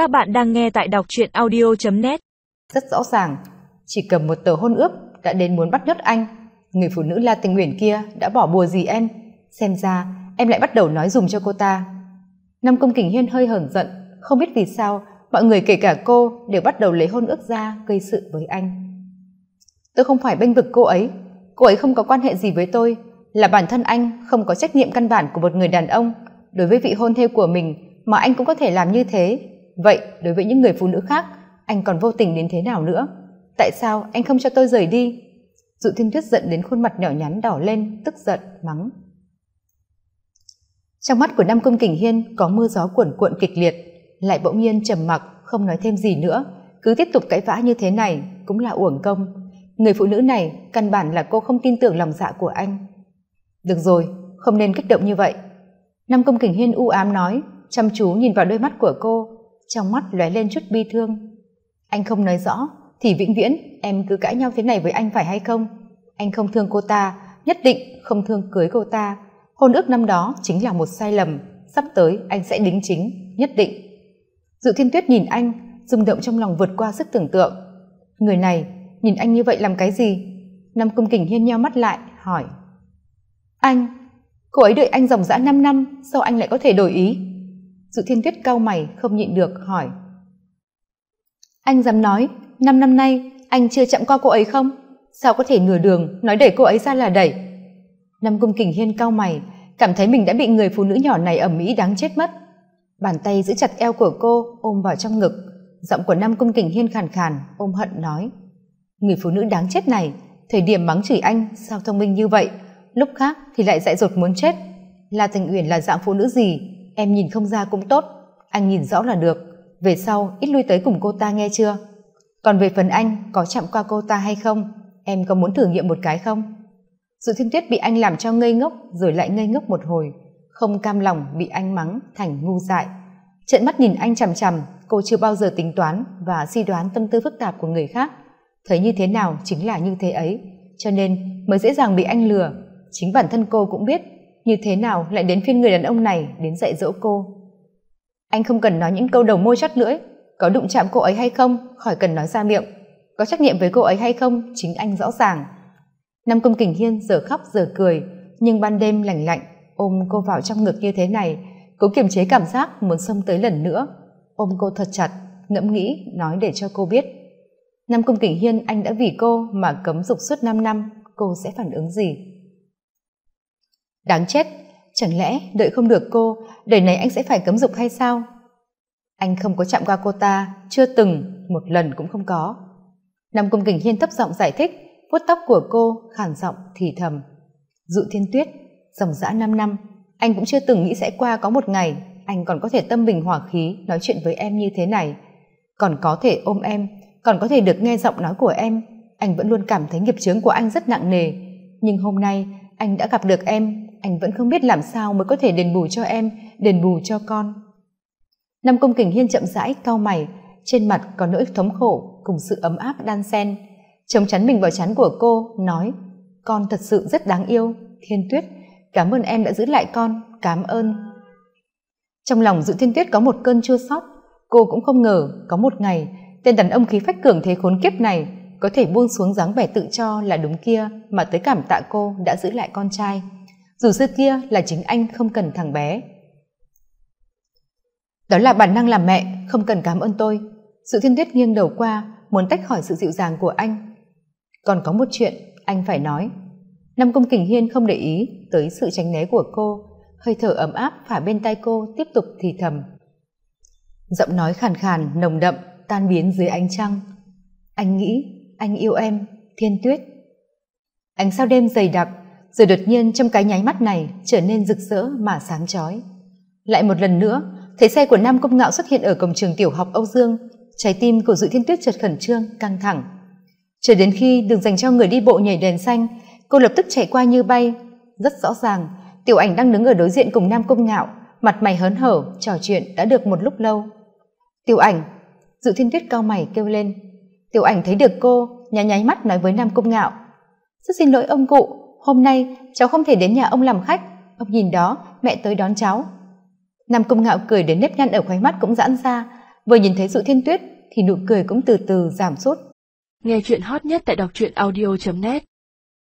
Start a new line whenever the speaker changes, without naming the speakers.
Các bạn đang nghe tại đọc truyện audio.net
Rất rõ ràng, chỉ cầm một tờ hôn ước đã đến muốn bắt nhốt anh. Người phụ nữ La Tình nguyện kia đã bỏ bùa gì em? Xem ra em lại bắt đầu nói dùng cho cô ta. năm Công Kình Hiên hơi hờn giận, không biết vì sao mọi người kể cả cô đều bắt đầu lấy hôn ước ra gây sự với anh. Tôi không phải bênh vực cô ấy, cô ấy không có quan hệ gì với tôi, là bản thân anh không có trách nhiệm căn bản của một người đàn ông đối với vị hôn thê của mình mà anh cũng có thể làm như thế vậy, đối với những người phụ nữ khác, anh còn vô tình đến thế nào nữa? Tại sao anh không cho tôi rời đi? Dụ thiên tuyết giận đến khuôn mặt nhỏ nhắn đỏ lên, tức giận, mắng. Trong mắt của nam công kình hiên có mưa gió cuộn cuộn kịch liệt, lại bỗng nhiên trầm mặc, không nói thêm gì nữa. Cứ tiếp tục cãi vã như thế này cũng là uổng công. Người phụ nữ này căn bản là cô không tin tưởng lòng dạ của anh. Được rồi, không nên kích động như vậy. Nam công kình hiên u ám nói, chăm chú nhìn vào đôi mắt của cô trong mắt lóe lên chút bi thương. Anh không nói rõ, thì vĩnh viễn em cứ cãi nhau thế này với anh phải hay không? Anh không thương cô ta, nhất định không thương cưới cô ta. Hôn ước năm đó chính là một sai lầm, sắp tới anh sẽ đính chính, nhất định. Dự thiên tuyết nhìn anh, rung động trong lòng vượt qua sức tưởng tượng. Người này, nhìn anh như vậy làm cái gì? Năm công kình hiên nheo mắt lại, hỏi. Anh, cô ấy đợi anh dòng dã năm năm, sao anh lại có thể đổi ý? Dự thiên tuyết cau mày không nhịn được hỏi. Anh dám nói, năm năm nay, anh chưa chạm qua cô ấy không? Sao có thể nửa đường nói đẩy cô ấy ra là đẩy? Năm cung kình hiên cau mày, cảm thấy mình đã bị người phụ nữ nhỏ này ẩm mỹ đáng chết mất. Bàn tay giữ chặt eo của cô ôm vào trong ngực, giọng của năm cung kình hiên khàn khàn, ôm hận nói. Người phụ nữ đáng chết này, thời điểm mắng chửi anh sao thông minh như vậy? Lúc khác thì lại dại dột muốn chết. La tình uyển là dạng phụ nữ gì? Em nhìn không ra cũng tốt. Anh nhìn rõ là được. Về sau, ít lui tới cùng cô ta nghe chưa? Còn về phần anh, có chạm qua cô ta hay không? Em có muốn thử nghiệm một cái không? Sự thiên tuyết bị anh làm cho ngây ngốc, rồi lại ngây ngốc một hồi. Không cam lòng bị anh mắng thành ngu dại. Trận mắt nhìn anh chằm chằm, cô chưa bao giờ tính toán và suy đoán tâm tư phức tạp của người khác. Thấy như thế nào chính là như thế ấy. Cho nên mới dễ dàng bị anh lừa. Chính bản thân cô cũng biết như thế nào lại đến phiên người đàn ông này đến dạy dỗ cô? Anh không cần nói những câu đầu môi chắt lưỡi. Có đụng chạm cô ấy hay không? Khỏi cần nói ra miệng. Có trách nhiệm với cô ấy hay không? Chính anh rõ ràng. Năm công kình hiên giờ khóc giờ cười, nhưng ban đêm lành lạnh, ôm cô vào trong ngực như thế này, cố kiềm chế cảm giác muốn xông tới lần nữa. Ôm cô thật chặt, ngẫm nghĩ, nói để cho cô biết. Năm công kình hiên, anh đã vì cô mà cấm dục suốt năm năm, cô sẽ phản ứng gì? Đáng chết, chẳng lẽ đợi không được cô, đời này anh sẽ phải cấm dục hay sao? Anh không có chạm qua cô ta, chưa từng, một lần cũng không có. Nam cung kình hiên thấp giọng giải thích, vuốt tóc của cô khản giọng thì thầm. Dụ thiên tuyết, dòng dã năm năm, anh cũng chưa từng nghĩ sẽ qua có một ngày, anh còn có thể tâm bình hỏa khí nói chuyện với em như thế này. Còn có thể ôm em, còn có thể được nghe giọng nói của em, anh vẫn luôn cảm thấy nghiệp chướng của anh rất nặng nề. Nhưng hôm nay anh đã gặp được em, anh vẫn không biết làm sao mới có thể đền bù cho em, đền bù cho con. Năm công kình hiên chậm rãi cau mày, trên mặt có nỗi thống khổ cùng sự ấm áp đan sen chống chắn mình vào chắn của cô, nói, con thật sự rất đáng yêu, thiên tuyết, cảm ơn em đã giữ lại con, cảm ơn. Trong lòng dự thiên tuyết có một cơn chua xót, cô cũng không ngờ có một ngày, tên đàn ông khí phách cường thế khốn kiếp này có thể buông xuống dáng vẻ tự cho là đúng kia mà tới cảm tạ cô đã giữ lại con trai. Dù xưa kia là chính anh không cần thằng bé. Đó là bản năng làm mẹ, không cần cảm ơn tôi. Sự thiên tuyết nghiêng đầu qua, muốn tách khỏi sự dịu dàng của anh. Còn có một chuyện, anh phải nói. Năm công kình hiên không để ý tới sự tránh né của cô, hơi thở ấm áp phả bên tay cô tiếp tục thì thầm. Giọng nói khàn khàn, nồng đậm, tan biến dưới ánh trăng. Anh nghĩ anh yêu em, thiên tuyết. Ánh sao đêm dày đặc, rồi đột nhiên trong cái nháy mắt này trở nên rực rỡ mà sáng chói. Lại một lần nữa, thấy xe của nam công ngạo xuất hiện ở cổng trường tiểu học âu dương, trái tim của dự thiên tuyết chợt khẩn trương, căng thẳng. Chờ đến khi đường dành cho người đi bộ nhảy đèn xanh, cô lập tức chạy qua như bay. Rất rõ ràng, tiểu ảnh đang đứng ở đối diện cùng nam công ngạo, mặt mày hớn hở, trò chuyện đã được một lúc lâu. Tiểu ảnh dự thiên tuyết cao mày kêu lên tiểu ảnh thấy được cô, nháy nháy mắt nói với nam Cung ngạo. Rất xin lỗi ông cụ, hôm nay cháu không thể đến nhà ông làm khách. Ông nhìn đó, mẹ tới đón cháu. Nam Cung ngạo cười đến nếp nhăn ở khóe mắt cũng giãn ra. Vừa nhìn thấy dụ thiên tuyết thì nụ cười cũng từ từ giảm sút.
Nghe chuyện hot nhất tại đọc truyện audio net.